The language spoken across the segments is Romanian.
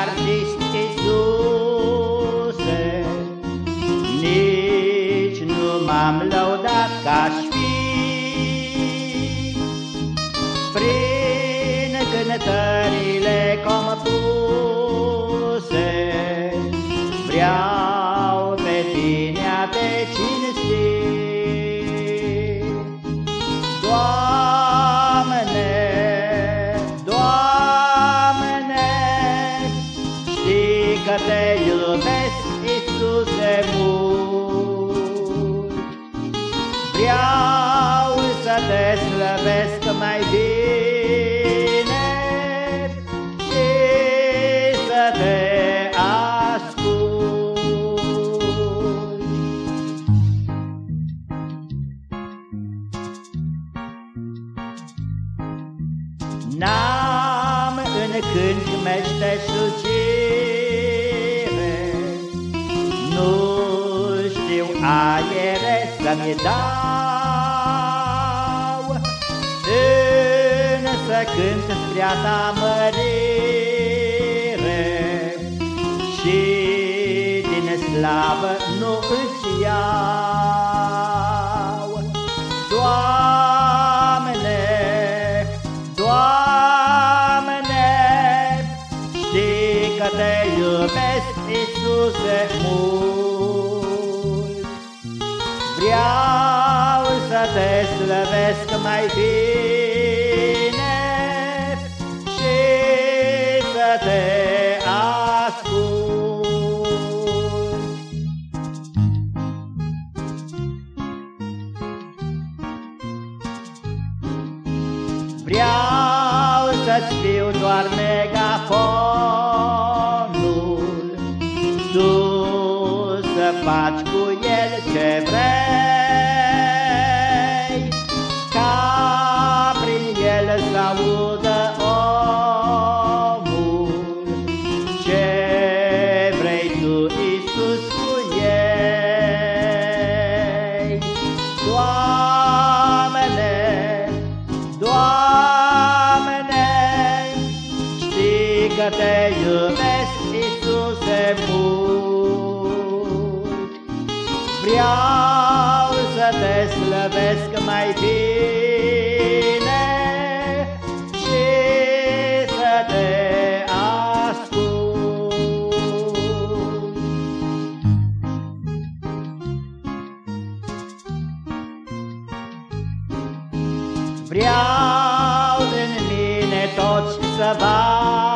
ardești, Iisuse, Nici nu m-am lăudat ca-aș fi. Prin cântările compuse, Vreau pe tine a te cine slăvesc mai bine Și să te ascult. N-am în cânt meșteșugire Nu știu aere să-mi dau Însă cânt spre a ta mărire Și din slavă nu îți iau. Doamne, Doamne Știi că te iubesc, Iisuse, mult. Vreau să te slăvesc mai bine te ascult. Vreau să-ți fiu doar megafonul Tu să faci cu el ce vrei te iubesc, Iisuse, mult. Vreau să te slăvesc mai bine și să te ascult. Vreau în mine toți să vadă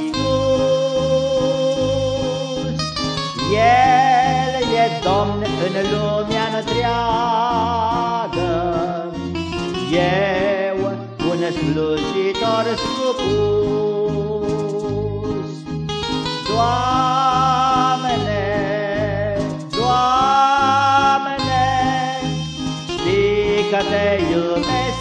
Iisus El e Domn în lumea întreagă. Eu un slujitor supus. Doamne, Doamne, știi că te iubesc